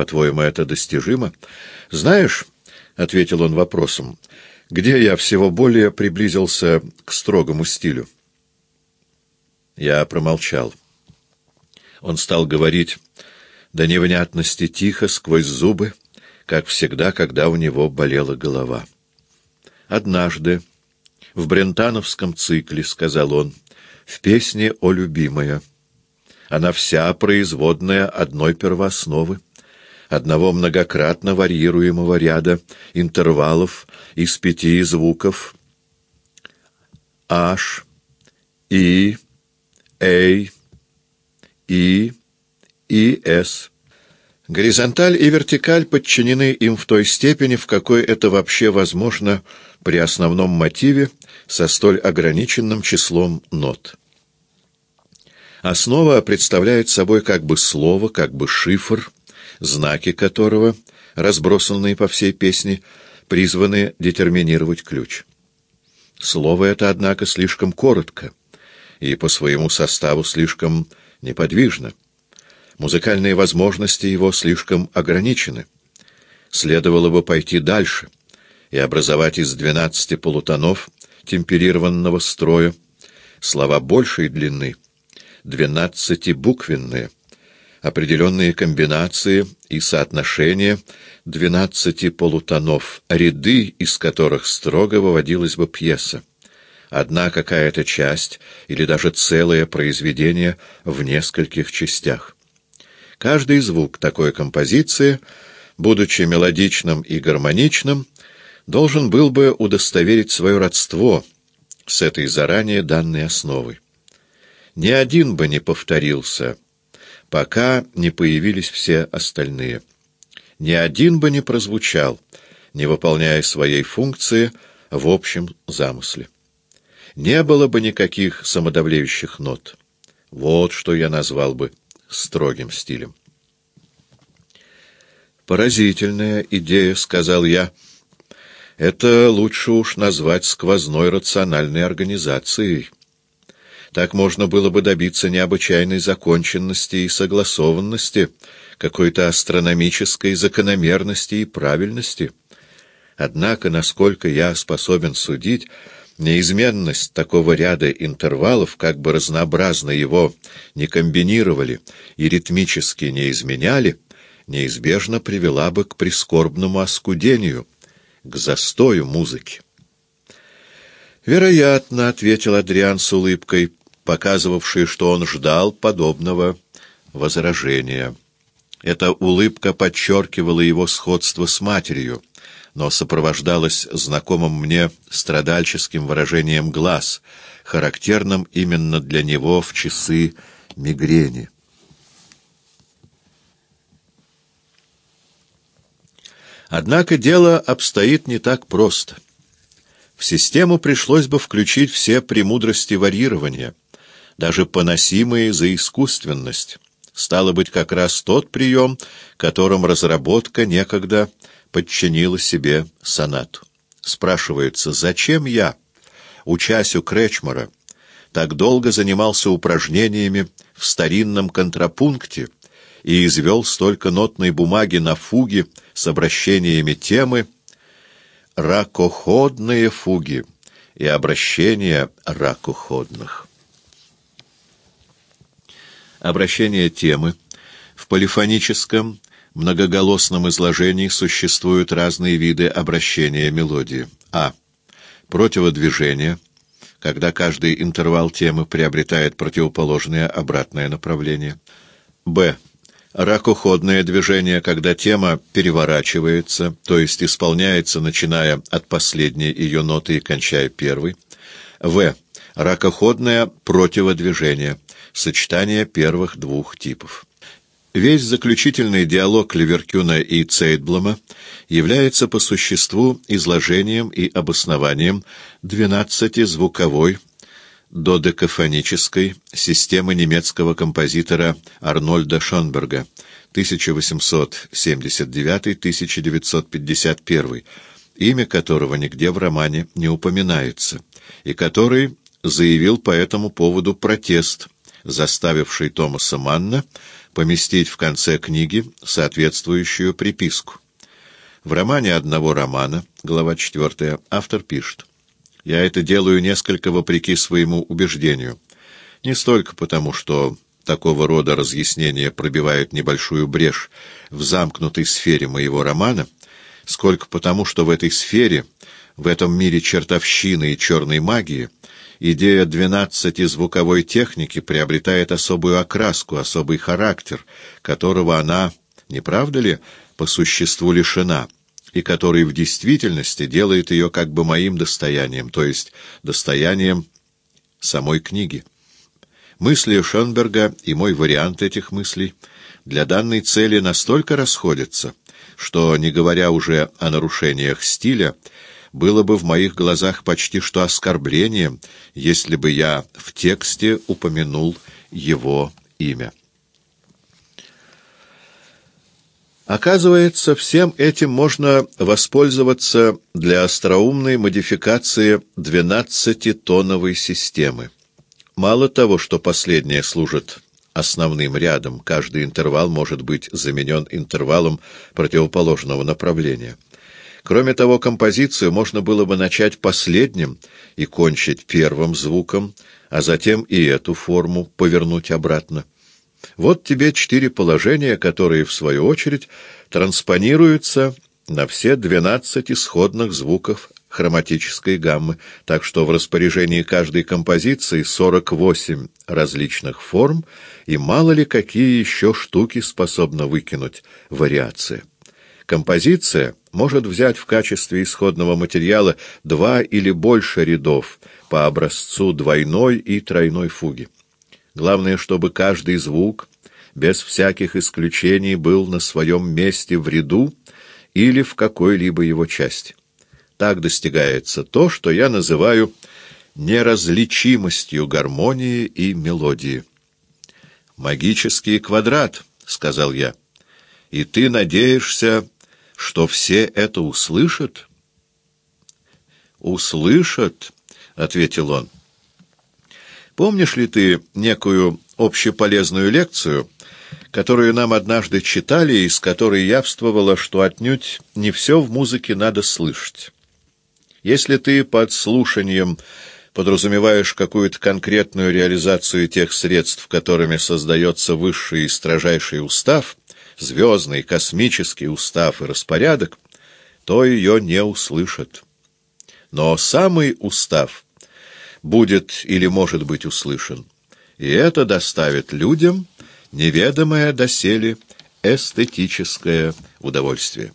По-твоему, это достижимо? Знаешь, — ответил он вопросом, — где я всего более приблизился к строгому стилю? Я промолчал. Он стал говорить до невнятности тихо, сквозь зубы, как всегда, когда у него болела голова. «Однажды, в брентановском цикле, — сказал он, — в песне «О любимая», она вся производная одной первоосновы, одного многократно варьируемого ряда интервалов из пяти звуков H, I, A, I, и S. Горизонталь и вертикаль подчинены им в той степени, в какой это вообще возможно при основном мотиве со столь ограниченным числом нот. Основа представляет собой как бы слово, как бы шифр, знаки которого, разбросанные по всей песне, призваны детерминировать ключ. Слово это, однако, слишком коротко и по своему составу слишком неподвижно. Музыкальные возможности его слишком ограничены. Следовало бы пойти дальше и образовать из двенадцати полутонов темперированного строя слова большей длины, двенадцатибуквенные, определенные комбинации и соотношения двенадцати полутонов, ряды из которых строго выводилась бы пьеса. Одна какая-то часть или даже целое произведение в нескольких частях. Каждый звук такой композиции, будучи мелодичным и гармоничным, должен был бы удостоверить свое родство с этой заранее данной основой. Ни один бы не повторился, пока не появились все остальные. Ни один бы не прозвучал, не выполняя своей функции в общем замысле. Не было бы никаких самодавлеющих нот. Вот что я назвал бы строгим стилем. «Поразительная идея», — сказал я. «Это лучше уж назвать сквозной рациональной организацией. Так можно было бы добиться необычайной законченности и согласованности, какой-то астрономической закономерности и правильности. Однако, насколько я способен судить, Неизменность такого ряда интервалов, как бы разнообразно его не комбинировали и ритмически не изменяли, неизбежно привела бы к прискорбному оскудению, к застою музыки. «Вероятно», — ответил Адриан с улыбкой, показывавшей, что он ждал подобного возражения. Эта улыбка подчеркивала его сходство с матерью, но сопровождалась знакомым мне страдальческим выражением глаз, характерным именно для него в часы мигрени. Однако дело обстоит не так просто. В систему пришлось бы включить все премудрости варьирования, даже поносимые за искусственность. Стало быть, как раз тот прием, которым разработка некогда подчинила себе сонату. Спрашивается, зачем я, учась у Кречмара, так долго занимался упражнениями в старинном контрапункте и извел столько нотной бумаги на фуге с обращениями темы «ракоходные фуги» и обращения ракоходных. Обращение темы в полифоническом многоголосном изложении существуют разные виды обращения мелодии. А. Противодвижение, когда каждый интервал темы приобретает противоположное обратное направление. Б. Ракоходное движение, когда тема переворачивается, то есть исполняется, начиная от последней ее ноты и кончая первой. В. Ракоходное противодвижение, сочетание первых двух типов. Весь заключительный диалог Ливеркюна и Цейдблома является по существу изложением и обоснованием двенадцатизвуковой додекафонической системы немецкого композитора Арнольда Шонберга 1879-1951, имя которого нигде в романе не упоминается, и который заявил по этому поводу протест, заставивший Томаса Манна поместить в конце книги соответствующую приписку. В романе одного романа, глава 4, автор пишет. «Я это делаю несколько вопреки своему убеждению. Не столько потому, что такого рода разъяснения пробивают небольшую брешь в замкнутой сфере моего романа, сколько потому, что в этой сфере, в этом мире чертовщины и черной магии, идея двенадцати звуковой техники приобретает особую окраску, особый характер, которого она, не правда ли, по существу лишена, и который в действительности делает ее как бы моим достоянием, то есть достоянием самой книги. Мысли Шонберга и мой вариант этих мыслей для данной цели настолько расходятся, что, не говоря уже о нарушениях стиля, было бы в моих глазах почти что оскорблением, если бы я в тексте упомянул его имя. Оказывается, всем этим можно воспользоваться для остроумной модификации двенадцатитоновой системы. Мало того, что последняя служит основным рядом, каждый интервал может быть заменен интервалом противоположного направления. Кроме того, композицию можно было бы начать последним и кончить первым звуком, а затем и эту форму повернуть обратно. Вот тебе четыре положения, которые, в свою очередь, транспонируются на все двенадцать исходных звуков хроматической гаммы, так что в распоряжении каждой композиции 48 различных форм, и мало ли какие еще штуки способна выкинуть вариация. Композиция может взять в качестве исходного материала два или больше рядов по образцу двойной и тройной фуги. Главное, чтобы каждый звук, без всяких исключений, был на своем месте в ряду или в какой-либо его части. Так достигается то, что я называю неразличимостью гармонии и мелодии. «Магический квадрат», — сказал я, — «и ты надеешься, что все это услышат?» «Услышат», — ответил он. Помнишь ли ты некую общеполезную лекцию, которую нам однажды читали, из которой явствовало, что отнюдь не все в музыке надо слышать? Если ты под слушанием подразумеваешь какую-то конкретную реализацию тех средств, которыми создается высший и строжайший устав, звездный, космический устав и распорядок, то ее не услышат. Но самый устав — будет или может быть услышан. И это доставит людям неведомое доселе эстетическое удовольствие.